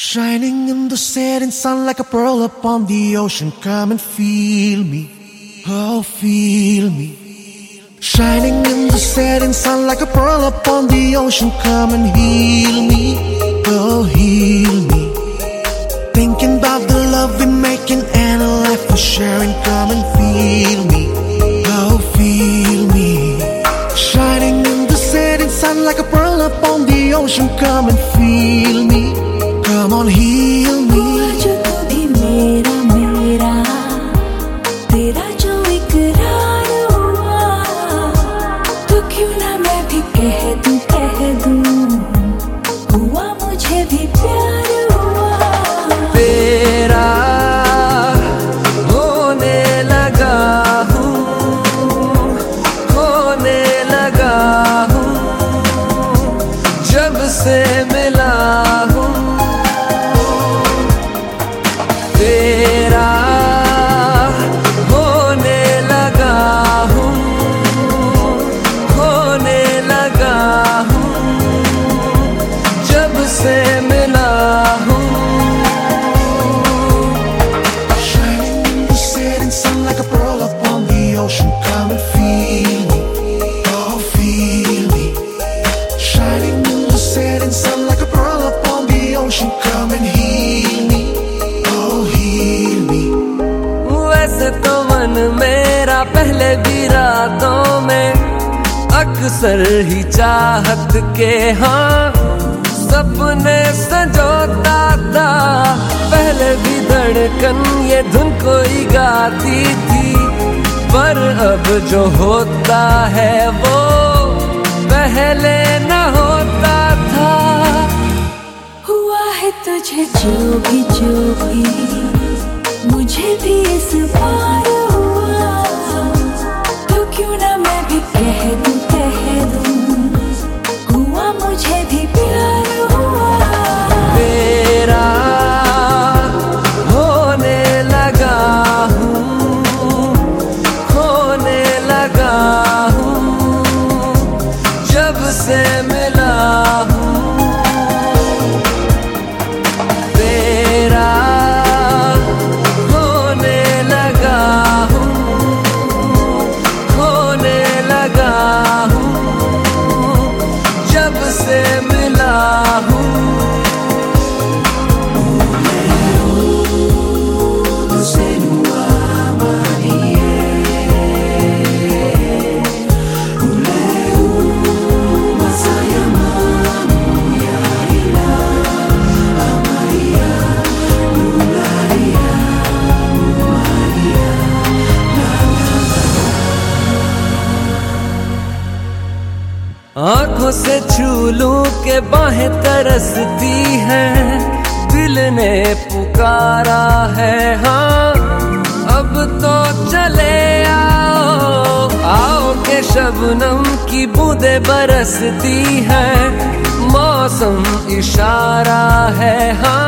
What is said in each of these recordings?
Shining in the setting sun like a pearl upon the ocean. Come and feel me. Oh, feel me. Shining in the setting sun like a pearl upon the ocean. Come and heal me. Oh, heal me. Thinking about the love we're making and a life we're sharing. Come and feel me. Oh, feel me. Shining in the setting sun like a pearl upon the ocean. Come and feel me. Come on, heal me. जो तू भी मेरा मेरा। तेरा जो इकरार हुआ तो क्यों ना मैं भी कह दूँ कह दूँ? हुआ मुझे भी प्यार हुआ। तेरा होने लगा हूँ होने लगा हूँ जब से मिला मेरा पहले भी रातों में अक्सर ही चाहत के हाँ सपने सजोता था। पहले भी धड़कन ये धुन कोई गाती थी, पर अब जो होता है वो पहले न होता था। हुआ है तुझे जो भी जो भी। आँखों से छूलू के बाहें तरसती है। दिल ने पुकारा है हाँ। अब तो चले आओ आओ के शबनम की बूंदे बरसती है। मौसम इशारा है हाँ।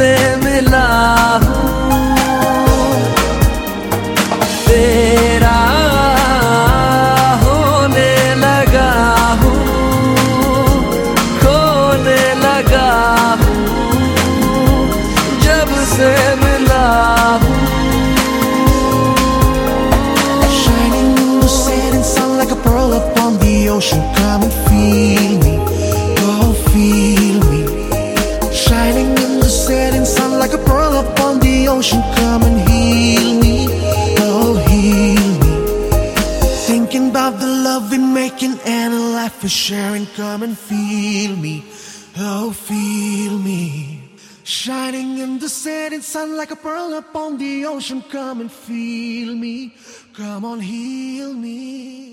से मिला हूँ। तेरा होने लगा हूँ। खोने लगा हूँ। जब से ocean. Come and heal me. Oh, heal me. Thinking about the love we're making and a life we're sharing. Come and feel me. Oh, feel me. Shining in the setting sun like a pearl upon the ocean. Come and feel me. Come on, heal me.